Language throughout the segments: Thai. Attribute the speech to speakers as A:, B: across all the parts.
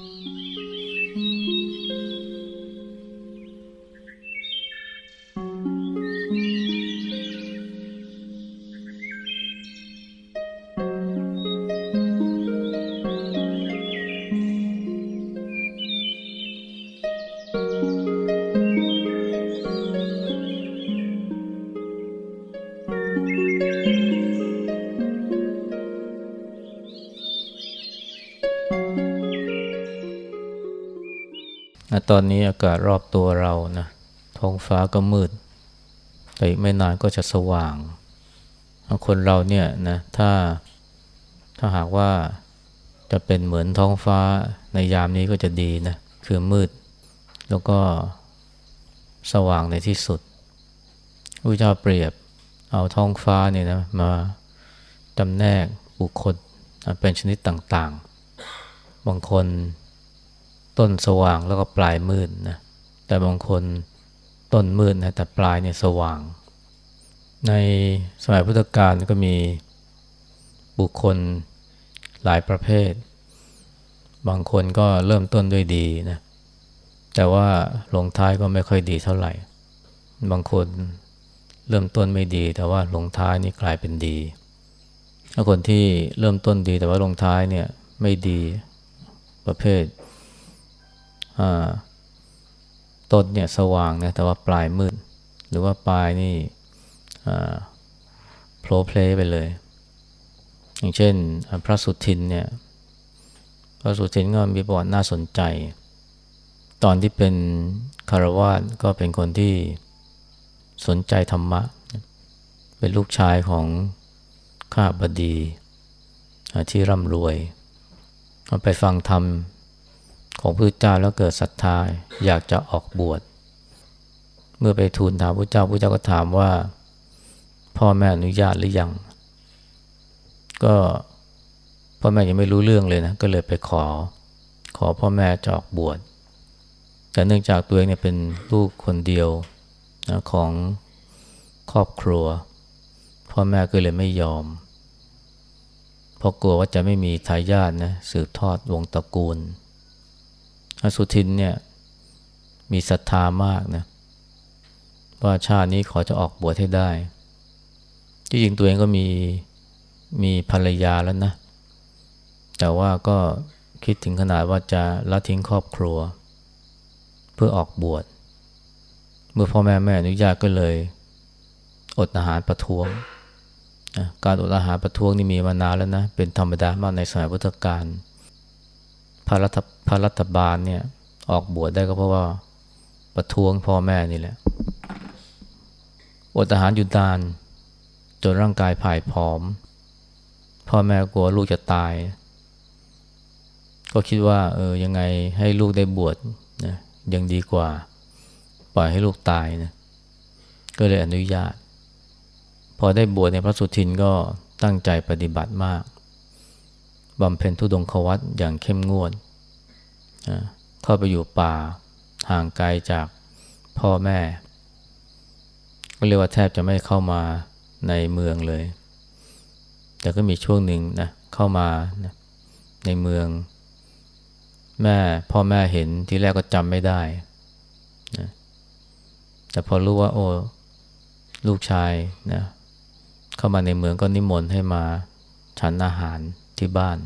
A: thank you ตอนนี้อากาศรอบตัวเรานะท้องฟ้าก็มืด แต่อีกไม่นานก็จะสว่าง คนเราเนี่ยนะถ้าถ้าหากว่าจะเป็นเหมือนท้องฟ้าในยามนี้ก็จะดีนะคือมืด แล้วก็สว่างในที่สุดพระเจ้าเปรียบเอาท้องฟ้าเนี่ยนะมาจำแนกบุคคลเป็นชนิดต่างๆ บางคน ต้นสว่างแล้วก็ปลายมืดนะแต่บางคนต้นมืดนะแต่ปลายเนี่ยสว่าง ในสมัยพุทธกาลก็มีบุคคลหลายประเภท บางคนก็เริ่มต้นด้วยดีนะแต่ว่าลงท้ายก็ไม่ค่อยดีเท่าไหร่ บางคนเริ่มต้นไม่ดี แต่ว่าลงท้ายนี่กลายเป็นดี ถ้าคนที่เริ่มต้นดีแต่ว่าลงท้ายเนี่ยไม่ดีประเภท ต้นเนี่ยสว่างนะแต่ว่าปลายมืด หรือว่าปลายนี่โผล่เพลไปเลย อย่างเช่น พระสุทินเนี่ยพระสุทินก็มีประวัติน่าสนใจ ตอนที่เป็นคารวาสก็เป็นคนที่สนใจธรรมะ เป็นลูกชายของข้าบดีที่ร่ำรวย ไปฟังธรรม ของพระเจ้าแล้วเกิดศรัทธาอยากจะออกบวช เมื่อไปทูลถามพระเจ้าพระเจ้าก็ถามว่า พ่อแม่อนุญาตหรือยัง ก็พ่อแม่ยังไม่รู้เรื่องเลยนะก็เลยไปขอ ขอพ่อแม่จะออกบวชแต่เนื่องจากตัวเองเนี่ยเป็นลูกคนเดียวนะของครอบครัว พ่อแม่ก็เลยไม่ยอม เพราะกลัวว่าจะไม่มีทายาทนะสืบทอดวงตระกูล อสุทินเนี่ยมีศรัทธามากนะว่าชาตินี้ขอจะออกบวชให้ได้ ที่จริงตัวเองก็มีมีภรรยาแล้วนะ แต่ว่าก็คิดถึงขนาดว่าจะละทิ้งครอบครัว เพื่อออกบวช เมื่อพ่อแม่แม่อนุญาตก็เลย อดอาหารประท้วง การอดอาหารประท้วงนี่มีมานานแล้วนะ เป็นธรรมดามากในสมัยพุทธกาล พระรัฐพระรัฐบาลเนี่ยออกบวชได้ก็เพราะว่าประท้วงพ่อแม่นี่แหละอดอาหารอยู่ดานจนร่างกายผ่ายผอม พ่อแม่กลัวลูกจะตาย ก็คิดว่าเออยังไงให้ลูกได้บวชนะยังดีกว่า ปล่อยให้ลูกตายนะก็เลยอนุญาต พอได้บวชในพระสุทินก็ตั้งใจปฏิบัติมาก บำเพ็ญทุดงควัตอย่างเข้มงวด เข้าไปอยู่ป่าห่างไกลจากพ่อแม่ ก็เรียกว่าแทบจะไม่เข้ามาในเมืองเลย แต่ก็มีช่วงหนึ่งนะเข้ามาในเมือง แม่พ่อแม่เห็นที่แรกก็จำไม่ได้นะแต่พอรู้ว่าโอ้ลูกชายนะเข้ามาในเมืองก็นิมนต์ให้มาฉันอาหาร ที่บ้าน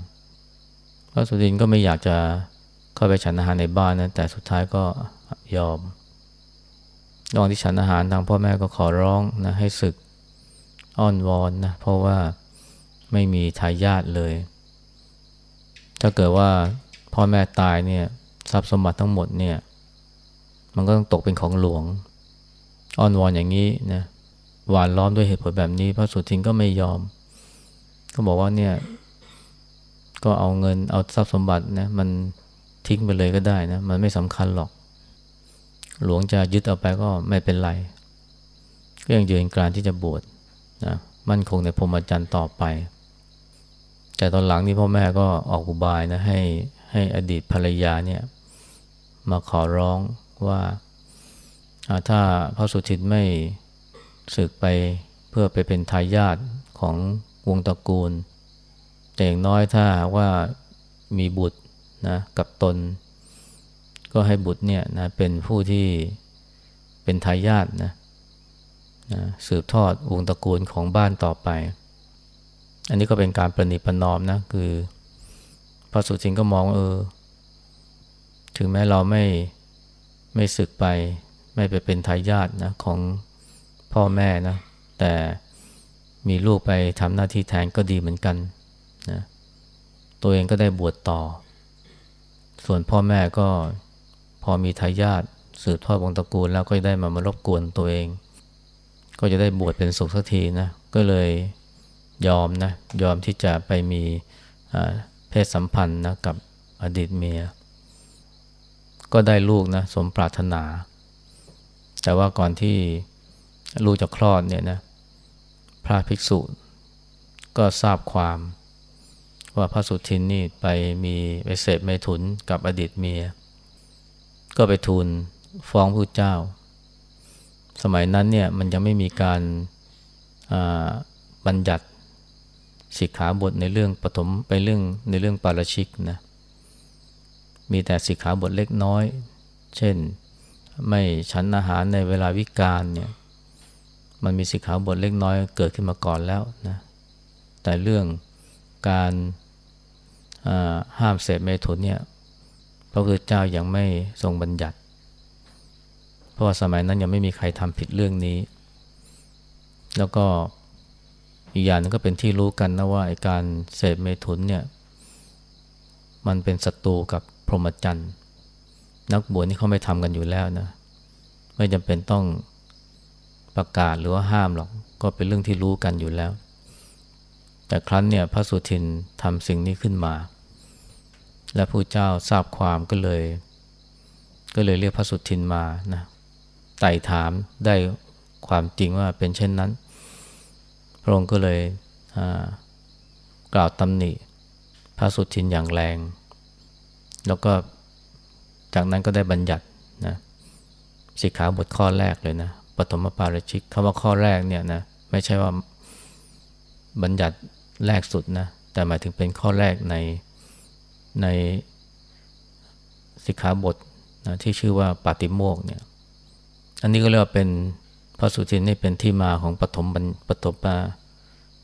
A: พระสุรินก็ไม่อยากจะเข้าไปฉันอาหารในบ้านนะแต่สุดท้ายก็ยอมระหว่างที่ฉันอาหารทางพ่อแม่ก็ขอร้องนะให้ศึกอ้อนวอนนะเพราะว่าไม่มีทายาทเลย ถ้าเกิดว่าพ่อแม่ตายเนี่ยทรัพย์สมบัติทั้งหมดเนี่ยมันก็ต้องตกเป็นของหลวง อ้อนวอนอย่างนี้นะหวานล้อมด้วยเหตุผลแบบนี้พระสุทินก็ไม่ยอม ก็บอกว่าเนี่ย ก็เอาเงินเอาทรัพย์สมบัตินะมันทิ้งไปเลยก็ได้นะ มันไม่สำคัญหรอก หลวงจะยึดเอาไปก็ไม่เป็นไร ก็ยังยืนกรานที่จะบวชนะมั่นคงในพรหมจรรย์ต่อไป แต่ตอนหลังนี่พ่อแม่ก็ออกอุบายนะให้ให้อดีตภรรยาเนี่ยมาขอร้องว่าถ้าพระสุทินไม่ศึกไปเพื่อไปเป็นทายาทของวงตระกูล แต่อย่างน้อยถ้าว่ามีบุตรนะกับตน ก็ให้บุตรเนี่ยนะเป็นผู้ที่เป็นทายาทนะนะสืบทอดวงตระกูลของบ้านต่อไป อันนี้ก็เป็นการประนีประนอมนะคือพระสุทินก็มองเออ ถึงแม้เราไม่ไม่ศึกไป ไม่ไปเป็นทายาทนะของพ่อแม่นะแต่มีลูกไปทำหน้าที่แทนก็ดีเหมือนกัน ตัวเองก็ได้บวชต่อ ส่วนพ่อแม่ก็พอมีทายาทสืบทอดวงตระกูลแล้วก็ได้มามารบกวนตัวเอง ก็จะได้บวชเป็นสุขสักทีนะ ก็เลยยอมนะ ยอมที่จะไปมีเพศสัมพันธ์นะกับอดีตเมีย ก็ได้ลูกนะสมปรารถนา แต่ว่าก่อนที่ลูกจะคลอดเนี่ยนะพระภิกษุก็ทราบความ ว่าพระสุทินนี่ไปมีไปเสพเมถุนกับอดีตเมีย ก็ไปทูลฟ้องผู้เจ้า สมัยนั้นเนี่ยมันยังไม่มีการบัญญัติสิกขาบทในเรื่องปฐมไปเรื่องในเรื่องปาราชิกนะมีแต่สิกขาบทเล็กน้อย เช่นไม่ฉันอาหารในเวลาวิกาลเนี่ยมันมีสิกขาบทเล็กน้อยเกิดขึ้นมาก่อนแล้วนะแต่เรื่องการ ห้ามเสพเมถุนเนี่ยพระพุทธเจ้ายังไม่ทรงบัญญัติ เพราะว่าสมัยนั้นยังไม่มีใครทำผิดเรื่องนี้ แล้วก็อีกอย่างนึงก็เป็นที่รู้กันนะว่าไอการเสพเมถุนเนี่ยมันเป็นศัตรูกับพรหมจรรย์นักบวชนี่เขาไม่ทำกันอยู่แล้วนะไม่จำเป็นต้องประกาศหรือว่าห้ามหรอก ก็เป็นเรื่องที่รู้กันอยู่แล้ว แต่ครั้นเนี่ยพระสุทินทำสิ่งนี้ขึ้นมา และผู้เจ้าทราบความก็เลย ก็เลยเรียกพระสุทินมานะไต่ถามได้ความจริงว่าเป็นเช่นนั้น พระองค์ก็เลยกล่าวตำหนิพระสุทินอย่างแรง แล้วก็จากนั้นก็ได้บัญญัตินะสิกขาบทข้อแรกเลยนะปฐมปาราชิกคำว่าข้อแรกเนี่ยนะไม่ใช่ว่าบัญญัติแรกสุดนะแต่หมายถึงเป็นข้อแรกใน ในสิกขาบทนะที่ชื่อว่าปาติโมกเนี่ย อันนี้ก็เรียกว่าเป็นพระสุทินนี่เป็นที่มาของปฐมปฐมปา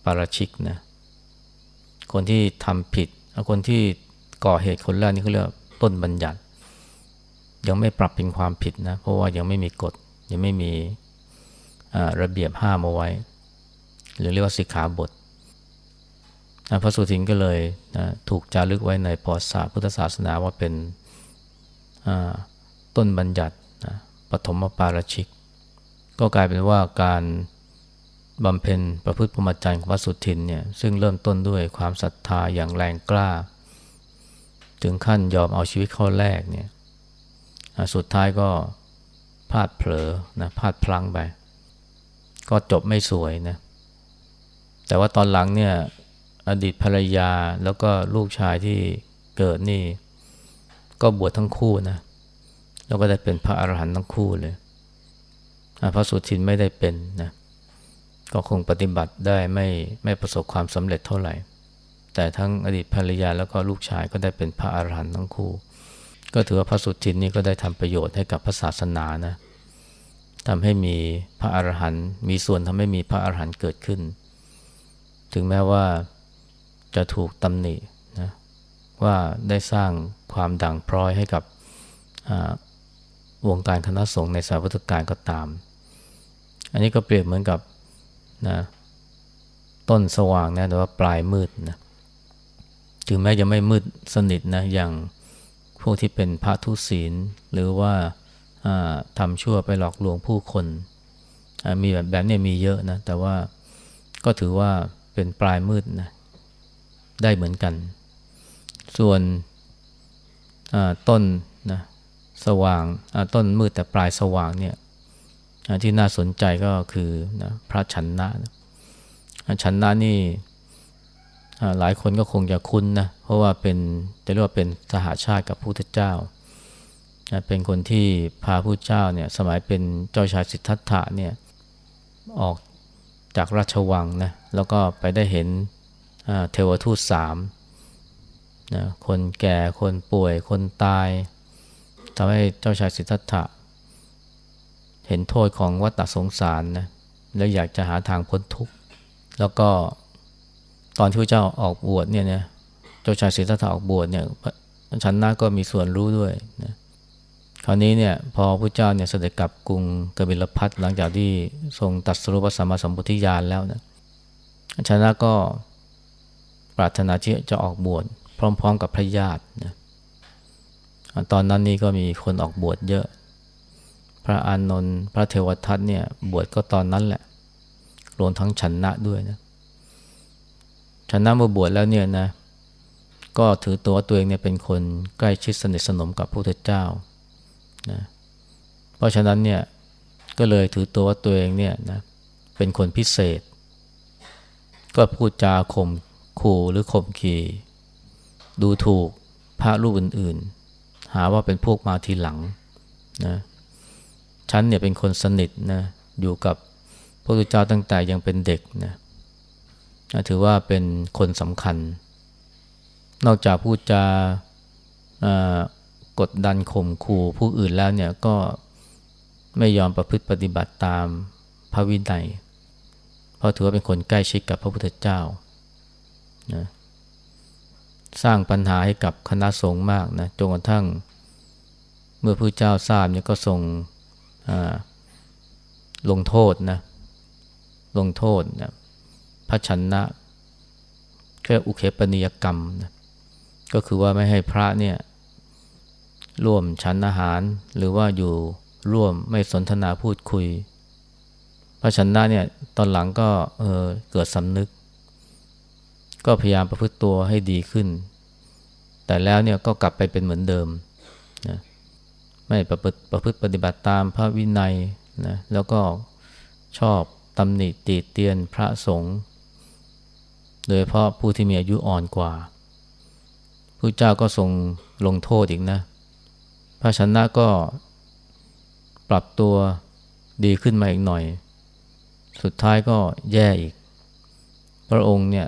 A: ปาราชิกนะ คนที่ทำผิด คนที่ก่อเหตุคนแรกนี่เขาเรียกต้นบัญญัติ ยังไม่ปรับเป็นความผิดนะ เพราะว่ายังไม่มีกฎ ยังไม่มีระเบียบห้ามเอาไว้ หรือเรียกว่าสิกขาบท พระสุทินก็เลยนะถูกจารึกไว้ในปอสาพุทธศาสนาว่าเป็นต้นบัญญัตินะปฐมปาราชิก ก็กลายเป็นว่าการบำเพ็ญประพฤติพรหมจรรย์ของพระสุทินเนี่ยซึ่งเริ่มต้นด้วยความศรัทธาอย่างแรงกล้า ถึงขั้นยอมเอาชีวิตเข้าแลกเนี่ยสุดท้ายก็พลาดเผลอนะพลาดพลั้งไป ก็จบไม่สวยนะแต่ว่าตอนหลังเนี่ย อดีตภรรยาแล้วก็ลูกชายที่เกิดนี่ ก็บวชทั้งคู่นะ แล้วก็ได้เป็นพระอรหันต์ทั้งคู่เลยพระสุทินไม่ได้เป็นนะก็คงปฏิบัติได้ไม่ไม่ประสบความสำเร็จเท่าไหร่ แต่ทั้งอดีตภรรยาแล้วก็ลูกชายก็ได้เป็นพระอรหันต์ทั้งคู่ ก็ถือว่าพระสุทินนี่ก็ได้ทำประโยชน์ให้กับพระศาสนานะทำให้มีพระอรหันต์มีส่วนทำให้มีพระอรหันต์เกิดขึ้น ถึงแม้ว่า จะถูกตำหนินะว่าได้สร้างความด่างพร้อยให้กับวงการคณะสงฆ์ในสายพุทธกาลก็ตาม อันนี้ก็เปรียบเหมือนกับนะต้นสว่างนะแต่ว่าปลายมืดนะถึงแม้จะไม่มืดสนิทนะอย่างพวกที่เป็นพระทุศีล หรือว่าทำชั่วไปหลอกลวงผู้คน มีแบบแบบนี้มีเยอะนะแต่ว่าก็ถือว่าเป็นปลายมืดนะ ได้เหมือนกัน ส่วนต้นนะสว่างต้นมืดแต่ปลายสว่างเนี่ยที่น่าสนใจก็คือนะพระชันนะชันนะนี่หลายคนก็คงจะคุ้นนะเพราะว่าเป็นจะเรียกว่าเป็นสหาชาติกับพระพุทธเจ้า เป็นคนที่พาพระเจ้าเนี่ยสมัยเป็นเจ้าชายสิทธัตถะเนี่ยออกจากราชวังนะแล้วก็ไปได้เห็น เทวทูตสามนะคนแก่คนป่วยคนตายทำให้เจ้าชายสิทธัตถะ เห็นโทษของวัฏสงสารนะแล้วอยากจะหาทางพ้นทุกข์ แล้วก็ตอนที่พระเจ้าออกบวชเนี่ยนะเจ้าชายสิทธัตถะออกบวชเนี่ยชันนาก็มีส่วนรู้ด้วยนะคราวนี้เนี่ยพอพระเจ้าเนี่ยเสด็จกลับกรุงกบิลพัทหลังจากที่ทรงตัดสรุปสัมมาสัมพุทธิญาณแล้วนะชันนาก็ ปรารถนาที่จะออกบวชพร้อม ๆ กับพระญาตินะตอนนั้นนี่ก็มีคนออกบวชเยอะ พระอานนท์พระเทวทัตเนี่ยบวชก็ตอนนั้นแหละ รวมทั้งชนนะด้วยนะชนนะมาบวชแล้วเนี่ยนะ ก็ถือตัวตัวเองเนี่ยเป็นคนใกล้ชิดสนิทสนมกับพระพุทธเจ้านะเพราะฉะนั้นเนี่ยก็เลยถือตัวว่าตัวเองเนี่ยนะเป็นคนพิเศษ ก็พูดจาข่ม ขู่หรือข่มขีดูถูกพระรูปอื่นๆ หาว่าเป็นพวกมาทีหลังนะฉันเนี่ยเป็นคนสนิทนะอยู่กับพระพุทธเจ้าตั้งแต่ยังเป็นเด็กนะถือว่าเป็นคนสำคัญ นอกจากพูดจากดดันข่มขู่ผู้อื่นแล้วเนี่ยก็ไม่ยอมประพฤติปฏิบัติตามพระวินัยเพราะถือว่าเป็นคนใกล้ชิดกับพระพุทธเจ้า นะสร้างปัญหาให้กับคณะสงฆ์มากนะจนกระทั่ง เมื่อพระเจ้าทราบเนี่ยก็ทรงลงโทษนะลงโทษนะพระชนะแค่อุเคปนิยกรรมนะก็คือว่าไม่ให้พระเนี่ยร่วมฉันอาหาร หรือว่าอยู่ร่วมไม่สนทนาพูดคุย พระชนะเนี่ยตอนหลังก็เออเกิดสำนึก ก็พยายามประพฤติตัวให้ดีขึ้น แต่แล้วเนี่ยก็กลับไปเป็นเหมือนเดิมนะไม่ประพฤติประพฤติปฏิบัติตามพระวินัยนะแล้วก็ชอบตำหนิตีเตียนพระสงฆ์โดยเพราะผู้ที่มีอายุอ่อนกว่าพระเจ้าก็ทรงลงโทษอีกนะ พระชนะก็ปรับตัวดีขึ้นมาอีกหน่อย สุดท้ายก็แย่อีก พระองค์เนี่ย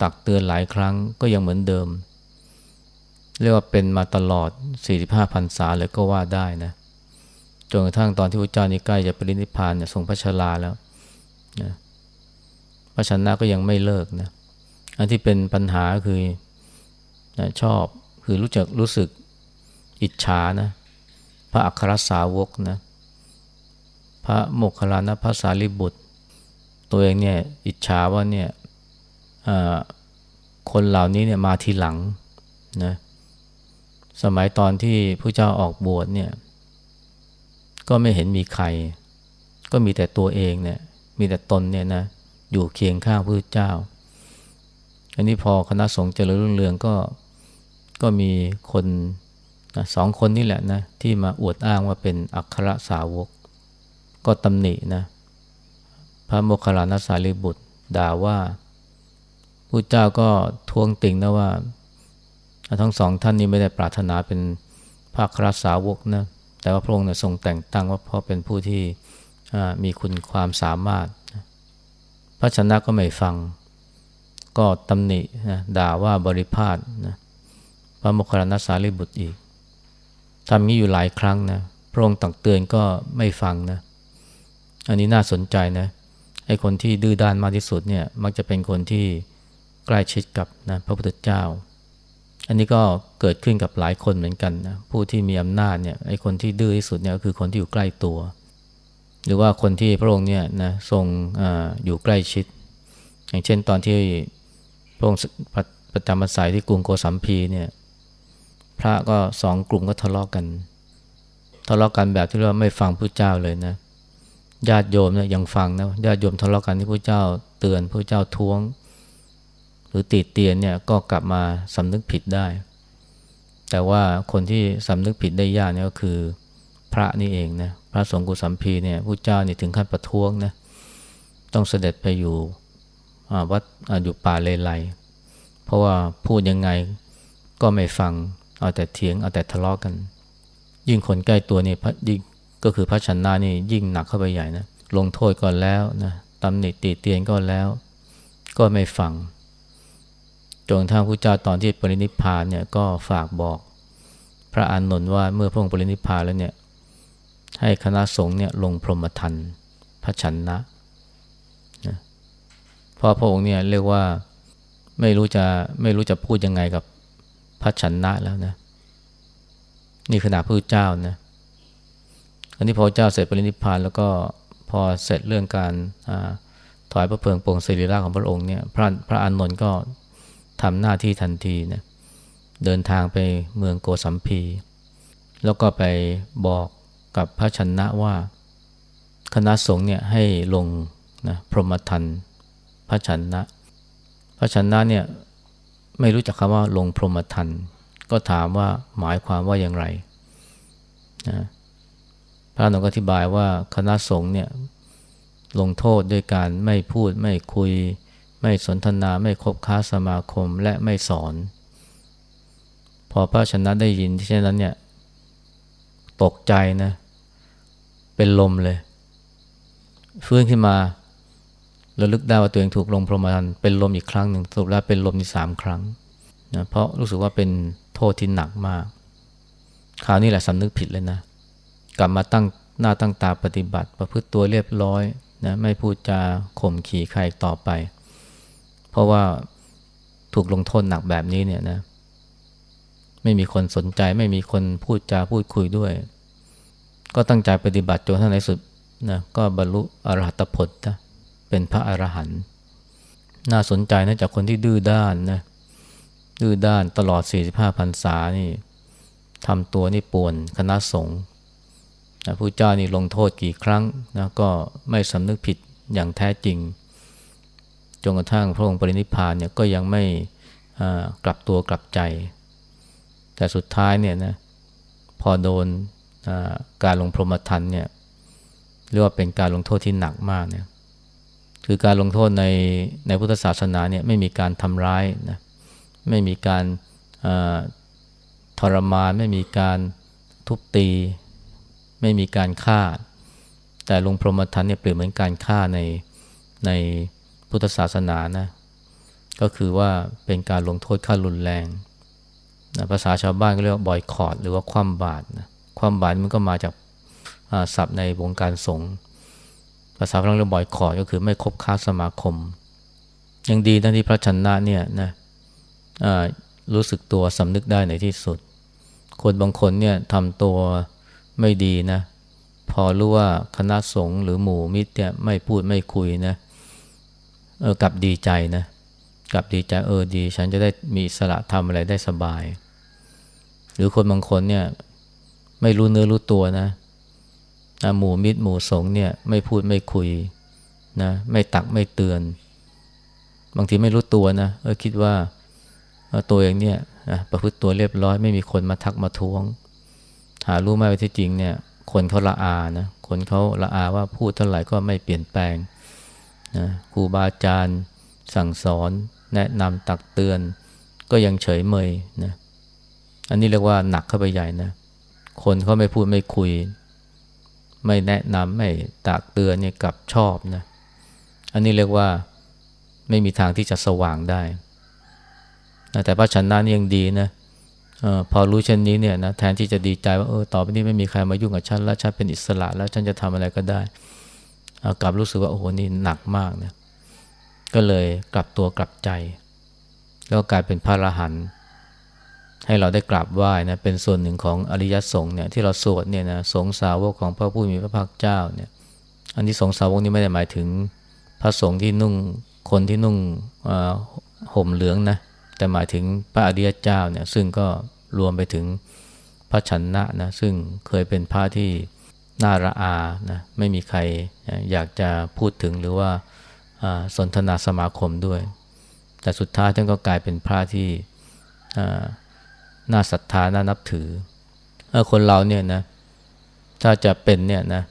A: ตักเตือนหลายครั้งก็ยังเหมือนเดิม เรียกว่าเป็นมาตลอด 45พรรษาเลยก็ว่าได้นะจนกระทั่งตอนที่พระเจ้านี่ใกล้จะปรินิพพานเนี่ยทรงพระชราแล้วนะพระชนะก็ยังไม่เลิกนะอันที่เป็นปัญหาคือนะชอบคือรู้จักรู้สึกอิจฉานะพระอัครสาวกนะพระโมคคัลลานะพระสารีบุตร ตัวเองเนี่ยอิจฉาว่าเนี่ย คนเหล่านี้เนี่ยมาทีหลังนะสมัยตอนที่พระเจ้าออกบวชเนี่ย ก็ไม่เห็นมีใคร ก็มีแต่ตัวเองเนี่ย มีแต่ตนเนี่ยนะอยู่เคียงข้างพระเจ้า อันนี้พอคณะสงฆ์เจริญรุ่งเรืองก็ก็มีคนนะสองคนนี่แหละนะที่มาอวดอ้างว่าเป็นอัครสาวก ก็ตำหนินะพระโมคคัลลานะสารีบุตรด่าว่า ผู้เจ้าก็ทวงติงนะว่า ทั้งสองท่านนี้ไม่ได้ปรารถนาเป็นพระครสาวกนะแต่ว่าพระองค์เนี่ยทรงแต่งตั้งว่าเพราะเป็นผู้ที่มีคุณความสามารถ พระชนะก็ไม่ฟัง ก็ตำหนินะด่าว่าบริพาทนะพระมคคัลลานะสารีบุตรอีกทำนี้อยู่หลายครั้งนะพระองค์ตักเตือนก็ไม่ฟังนะอันนี้น่าสนใจนะไอ้คนที่ดื้อด้านมากที่สุดเนี่ยมักจะเป็นคนที่ ใกล้ชิดกับนะพระพุทธเจ้า อันนี้ก็เกิดขึ้นกับหลายคนเหมือนกันนะผู้ที่มีอำนาจเนี่ยไอ้คนที่ดื้อที่สุดเนี่ยก็คือคนที่อยู่ใกล้ตัว หรือว่าคนที่พระองค์เนี่ยนะทรงออยู่ใกล้ชิด อย่างเช่นตอนที่พระองค์ประจำพรรษาที่กรุงโกสัมพีเนี่ยพระก็สองกลุ่มก็ทะเลาะกกันทะเลาะกกันแบบที่เราไม่ฟังพระเจ้าเลยนะญาติโยมเนี่ยยังฟังนะญาติโยมทะเลาะกันที่พระเจ้าเตือนพระเจ้าท้วง รือติดเตียนเนี่ยก็กลับมาสำนึกผิดได้ แต่ว่าคนที่สำนึกผิดได้ยากเนี่ยก็คือพระนี่เองนะพระสงฆ์กุสัมพีเนี่ยพระเจ้านี่ถึงขั้นประท้วงนะต้องเสด็จไปอยู่วัดออยู่ป่าเลไลเพราะว่าพูดยังไงก็ไม่ฟังเอาแต่เถียงเอาแต่ทะเลาะกกัน ยิ่งคนใกล้ตัวนี่ยิ่งก็คือพระชนะนี่ยิ่งหนักเข้าไปใหญ่นะลงโทษก่อนแล้วนะตำหนิตีเตียนก็แล้ว ก็ไม่ฟัง จนทางพระเจ้าตอนที่ปรินิพพานเนี่ยก็ฝากบอกพระอานนท์ว่าเมื่อพระองค์ปรินิพพานแล้วเนี่ยให้คณะสงฆ์เนี่ยลงพรหมทันพระชันนะนะเพราะพระองค์เนี่ยเรียกว่าไม่รู้จะไม่รู้จะพูดยังไงกับพระชันนะแล้วนะ นี่ขนาดพระเจ้านะอันนี้พอเจ้าเสร็จปรินิพพานแล้วก็พอเสร็จเรื่องการถอยพระเพลิงโปรงศิริราชของพระองค์เนี่ยพระพระอานนท์ก็ ทำหน้าที่ทันทีนะเดินทางไปเมืองโกสัมพี แล้วก็ไปบอกกับพระชนะว่า คณะสงฆ์เนี่ยให้ลงนะพรหมทันพระชนะ พระชนะเนี่ยไม่รู้จักคำว่าลงพรหมทันก็ถามว่าหมายความว่าอย่างไรนะพระนงก็อธิบายว่าคณะสงฆ์เนี่ยลงโทษด้วยการไม่พูดไม่คุย ไม่สนทนาไม่คบค้าสมาคมและไม่สอน พอพระชนะได้ยินที่เช่นนั้นเนี่ยตกใจนะ เป็นลมเลย ฟื้นขึ้นมาระลึกได้ว่าตัวเองถูกลงพรหมทันเป็นลมอีกครั้งหนึ่งสรุปแล้วเป็นลมที่สามครั้งนะเพราะรู้สึกว่าเป็นโทษที่หนักมากคราวนี้แหละสำนึกผิดเลยนะ กลับมาตั้งหน้าตั้งตาปฏิบัติ ประพฤติตัวเรียบร้อยนะไม่พูดจาข่มขี่ใครต่อไป เพราะว่าถูกลงโทษหนักแบบนี้เนี่ยนะไม่มีคนสนใจไม่มีคนพูดจาพูดคุยด้วย ก็ตั้งใจปฏิบัติจนท่านในสุดนะก็บรรลุอรหัตผลนะเป็นพระอรหันต์น่าสนใจนะจากคนที่ดื้อด้านนะดื้อด้านตลอด 45พรรษานี่ทำตัวนี่ป่วนคณะสงฆ์นะผู้เจ้านี่ลงโทษกี่ครั้งนะก็ไม่สำนึกผิดอย่างแท้จริง จนกระทั่งพระองค์ปรินิพพานเนี่ยก็ยังไม่กลับตัวกลับใจ แต่สุดท้ายเนี่ยนะพอโดนการลงพรหมทันเนี่ยเรียกว่าเป็นการลงโทษที่หนักมากเนี่ยคือการลงโทษในในพุทธศาสนาเนี่ยไม่มีการทำร้ายนะไม่มีการทรมาน ไม่มีการทุบตี ไม่มีการฆ่า แต่ลงพรหมทันเนี่ยเปรียบเหมือนการฆ่าในใน พุทธศาสนานะก็คือว่าเป็นการลงโทษขั้นรุนแรงนะภาษาชาวบ้านก็เรียกว่าบอยคอร์ดหรือว่าคว่ำบาตรนะคว่ำบาตรมันก็มาจากศัพท์ในวงการสงฆ์ภาษาฝรั่งเรียกบอยคอร์ดก็คือไม่คบค้าสมาคม ยังดีนะที่พระชนะเนี่ยนะรู้สึกตัวสำนึกได้ในที่สุด คนบางคนเนี่ยทำตัวไม่ดีนะ พอรู้ว่าคณะสงฆ์หรือหมู่มิตรเนี่ยไม่พูดไม่คุยนะเเออกลับดีใจนะกลับดีใจเออดี ฉันจะได้มีสละทำอะไรได้สบาย หรือคนบางคนเนี่ยไม่รู้เนื้อรู้ตัวนะหมู่มิตรหมู่สงฆ์เนี่ยไม่พูดไม่คุยนะไม่ตักไม่เตือน บางทีไม่รู้ตัวนะเออคิดว่าตัวเองเนี่ยประพฤติตัวเรียบร้อยไม่มีคนมาทักมาท้วง หารู้ไหมว่าที่จริงเนี่ยคนเขาละอานะคนเขาละอาว่าพูดเท่าไหร่ก็ไม่เปลี่ยนแปลง นะครูบาอาจารย์ สั่งสอน แนะนำตักเตือน ก็ยังเฉยเมยนะอันนี้เรียกว่าหนักเข้าไปใหญ่นะ คนเขาไม่พูดไม่คุย ไม่แนะนำไม่ตักเตือนเนี่ยกับชอบนะอันนี้เรียกว่าไม่มีทางที่จะสว่างได้นะแต่พระชนะนี่ยังดีนะออพอรู้เช่นนี้เนี่ยนะแทนที่จะดีใจว่าเออต่อไปนี้ไม่มีใครมายุ่งกับฉันแล้วฉันเป็นอิสระแล้วฉันจะทำอะไรก็ได้ กลับรู้สึกว่าโอ้โหนี่หนักมากนะก็เลยกลับตัวกลับใจ แล้วกลายเป็นพระอรหันต์ให้เราได้กราบไหว้นะเป็นส่วนหนึ่งของอริยสงฆ์เนี่ยที่เราสวดเนี่ยนะสงสาวกของพระผู้มีพระภาคเจ้าเนี่ยอันที่สงสาวกนี้ไม่ได้หมายถึงพระสงฆ์ที่นุ่งคนที่นุ่งห่มเหลืองนะแต่หมายถึงพระอริยเจ้าเนี่ยซึ่งก็รวมไปถึงพระชนะนะซึ่งเคยเป็นพระที่ น่าระอานะไม่มีใครอยากจะพูดถึงหรือว่าสนทนาสมาคมด้วย แต่สุดท้ายท่านก็กลายเป็นพระที่น่าศรัทธาน่านับถือคนเราเนี่ยนะถ้าจะเป็นเนี่ยนะ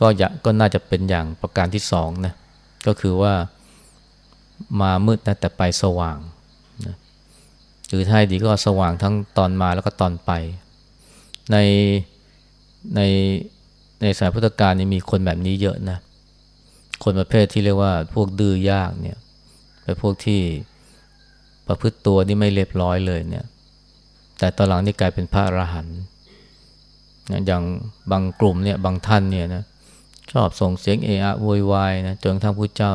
A: ก็อยากก็น่าจะเป็นอย่างประการที่สองนะก็คือว่ามามืดนะแต่ไปสว่างหรือถ้าดีก็สว่างทั้งตอนมาแล้วก็ตอนไป ใน ในในสายพุทธกาลนี่มีคนแบบนี้เยอะนะ คนประเภทที่เรียกว่าพวกดื้อยากเนี่ยเป็นพวกที่ประพฤติตัวนี่ไม่เรียบร้อยเลยเนี่ย แต่ตอนหลังนี่กลายเป็นพระอรหันต์อย่างบางกลุ่มเนี่ยบางท่านเนี่ยนะชอบส่งเสียงเอะอะโวยวายนะจนทั้งผู้เจ้า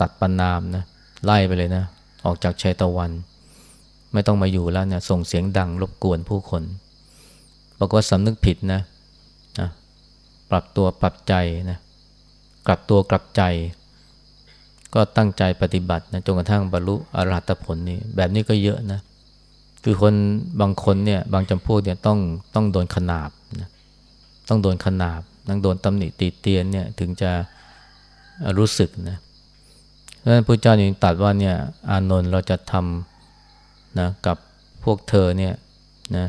A: ตัดปนามนะไล่ไปเลยนะ ออกจากชัยตะวัน ไม่ต้องมาอยู่แล้วเนี่ยส่งเสียงดังรบกวนผู้คน บอกว่าสำนึกผิดนะนะปรับตัวปรับใจนะกลับตัวกลับใจ ก็ตั้งใจปฏิบัตินะจนกระทั่งบรรลุอรหัตผลนี่แบบนี้ก็เยอะนะคือคนบางคนเนี่ยบางจำพวกเนี่ยต้องต้องโดนขนาบนะต้องโดนขนาบต้องโดนตำหนิตีเตียนเนี่ยถึงจะรู้สึกนะเพราะฉะนั้นพระเจ้ายังตัดว่าเนี่ยอานนท์เราจะทำนะกับพวกเธอเนี่ยนะ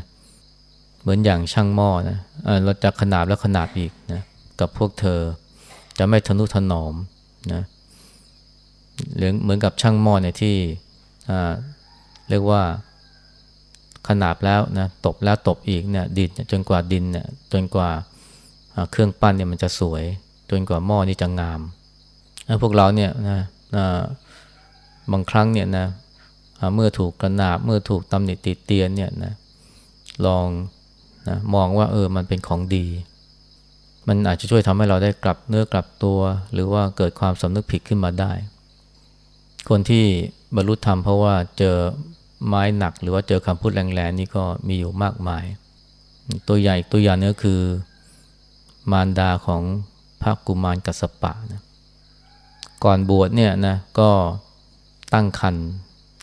A: เหมือนอย่างช่างหม้อนะเราจะขนาบแล้วขนาบอีกนะกับพวกเธอจะไม่ทนุถนอมนะหรือเหมือนกับช่างหม้อเนี่ยที่เรียกว่าขนาบแล้วนะตบแล้วตบอีกเนี่ยดินจนกว่าดินเนี่ยจนกว่าเครื่องปั้นเนี่ยมันจะสวย จนกว่าหม้อนี่จะงามพวกเราเนี่ยนะบางครั้งเนี่ยนะเมื่อถูกกระนาบเมื่อถูกตำหนิติเตียนเนี่ยนะลอง นะมองว่าเออมันเป็นของดี มันอาจจะช่วยทำให้เราได้กลับเนื้อกลับตัว หรือว่าเกิดความสำนึกผิดขึ้นมาได้ คนที่บรรลุธรรมเพราะว่าเจอไม้หนัก หรือว่าเจอคำพูดแรงๆนี่ก็มีอยู่มากมาย ตัวใหญ่ตัวอย่างนี้คือมารดาของพระกุมารกัสปะนะก่อนบวชเนี่ยนะก็ตั้งคัน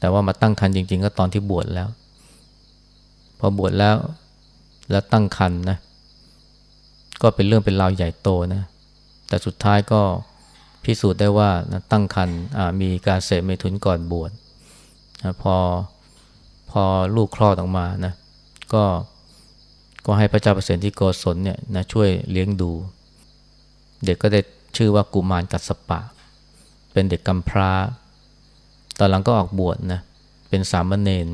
A: แต่ว่ามาตั้งคันจริง ๆ ก็ตอนที่บวชแล้ว พอบวชแล้ว แล้วตั้งคันนะก็เป็นเรื่องเป็นราวใหญ่โตนะแต่สุดท้ายก็พิสูจน์ได้ว่านะตั้งคันมีการเสพเมถุนก่อนบวชนะพอพอลูกคลอดออกมานะก็ก็ให้พระเจ้าประเสริฐที่โกศลเนี่ยนะช่วยเลี้ยงดู เด็กก็ได้ชื่อว่ากุมารกัสปะ เป็นเด็กกำพร้า ตอนหลังก็ออกบวชนะเป็นสามเณร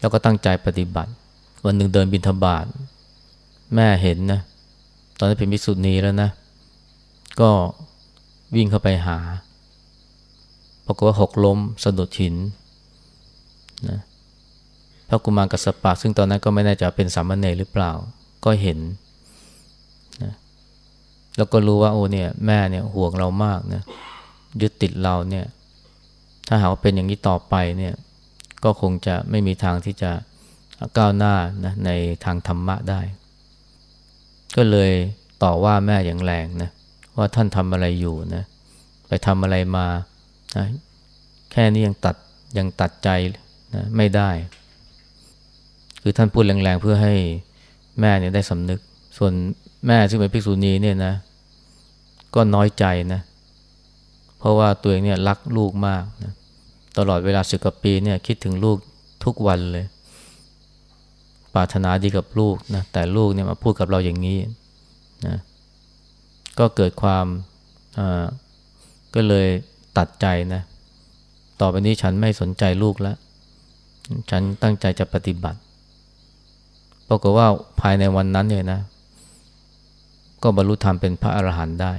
A: แล้วก็ตั้งใจปฏิบัติ วันหนึ่งเดินบินทบาทแม่เห็นนะ ตอนนี้นเป็นมิสุนีแล้วนะ ก็วิ่งเข้าไปหาปรากฏว่าหกล้มสะดุดหินนะพระกุมารกัสปะซึ่งตอนนั้นก็ไม่แน่ใจเป็นสามเณรหรือเปล่า ก็เห็นนะแล้วก็รู้ว่าโอ้เนี่ย แม่เนี่ยห่วงเรามากนะยึดติดเราเนี่ย ถ้าหากว่าเป็นอย่างนี้ต่อไปเนี่ย ก็คงจะไม่มีทางที่จะ ก้าวหน้านะในทางธรรมะได้ ก็เลยต่อว่าแม่อย่างแรงนะว่าท่านทำอะไรอยู่นะไปทำอะไรมานะแค่นี้ยังตัดยังตัดใจนะไม่ได้ คือท่านพูดแรงๆเพื่อให้แม่เนี่ยได้สำนึก ส่วนแม่ซึ่งเป็นภิกษุณีเนี่ยนะก็น้อยใจนะเพราะว่าตัวเองเนี่ยรักลูกมากนะตลอดเวลาสิบกว่าปีเนี่ยคิดถึงลูกทุกวันเลย ปรารถนาดีกับลูกนะแต่ลูกเนี่ยมาพูดกับเราอย่างนี้นะก็เกิดความก็เลยตัดใจนะต่อไปนี้ฉันไม่สนใจลูกแล้ว ฉันตั้งใจจะปฏิบัติปรากฏว่าภายในวันนั้นเนี่ยนะ ก็บรรลุธรรมเป็นพระอรหันต์ได้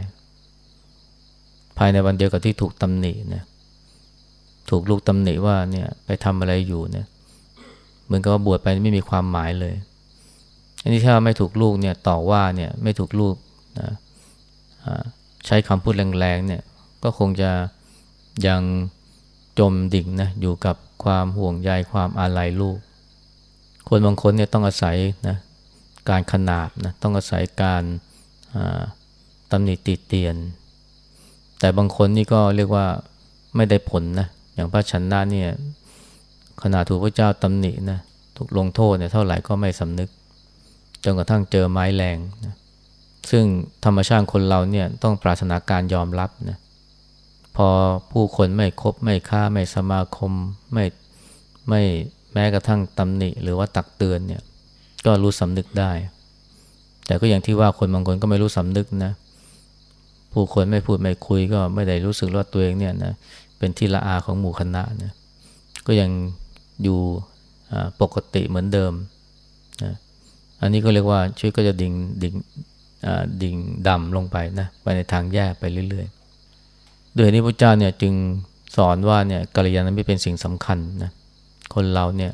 A: ภายในวันเดียวกับที่ถูกตำหนินะถูกลูกตำหนิว่าเนี่ยไปทำอะไรอยู่เนี่ย มือนกับว่าบวชไปไม่มีความหมายเลย อันนี้ถ้าไม่ถูกลูกเนี่ยต่อว่าเนี่ยไม่ถูกลูกนะใช้คำพูดแรงๆเนี่ยก็คงจะยังจมดิ่งนะอยู่กับความห่วงใยความอาลัยลูก คนบางคนเนี่ยต้องอาศัยนะการขนาบนะต้องอาศัยการตำหนิติเตียน แต่บางคนนี่ก็เรียกว่าไม่ได้ผลนะอย่างพระชันนาเนี่ย ขนาดถูกพระเจ้าตำหนินะถูกลงโทษเนี่ยเท่าไหร่ก็ไม่สำนึก จนกระทั่งเจอไม้แรงนะซึ่งธรรมชาติคนเราเนี่ยต้องปรารถนาการยอมรับนะพอผู้คนไม่คบไม่ค้าไม่สมาคมไม่ไม่แม้กระทั่งตำหนิ หรือว่าตักเตือนเนี่ยก็รู้สำนึกได้ แต่ก็อย่างที่ว่าคนบางคนก็ไม่รู้สำนึกนะผู้คนไม่พูดไม่คุยก็ไม่ได้รู้สึกว่าตัวเองเนี่ยนะเป็นที่ละอาของหมู่คณะนะก็ยัง อยู่ปกติเหมือนเดิมนะอันนี้ก็เรียกว่าชีวิตก็จะดิ่งดิ่งดิ่งดำลงไปนะไปในทางแย่ไปเรื่อยๆด้วยนี้พระเจ้าเนี่ยจึงสอนว่าเนี่ยกัลยาณมิตรเป็นสิ่งสำคัญนะคนเราเนี่ย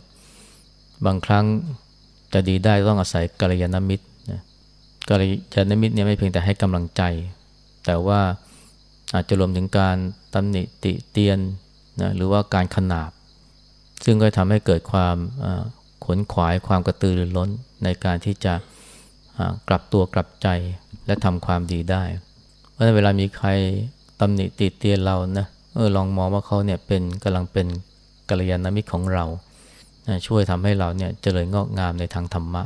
A: บางครั้งจะดีได้ต้องอาศัยกัลยาณมิตรนะกัลยาณมิตรเนี่ยไม่เพียงแต่ให้กำลังใจ แต่ว่าอาจจะรวมถึงการตำหนิติเตียนนะหรือว่าการขนาบ ซึ่งก็ทำให้เกิดความขนขวายความกระตือรือร้นในการที่จะกลับตัวกลับใจและทำความดีได้ เพราะเวลามีใครตำหนิติเตียนเรานะเออลองมองว่าเขาเนี่ยเป็นกำลังเป็นกัลยาณมิตรของเรา ช่วยทำให้เราเนี่ยเจริญงอกงามในทางธรรมะ